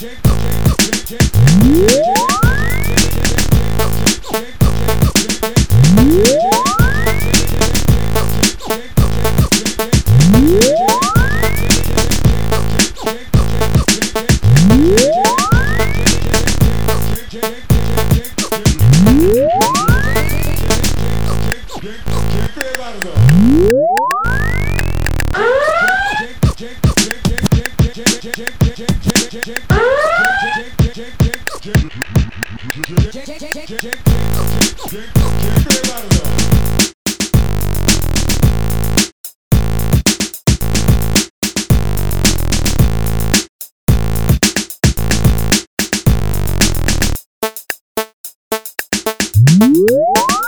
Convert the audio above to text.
Everybody. Woo!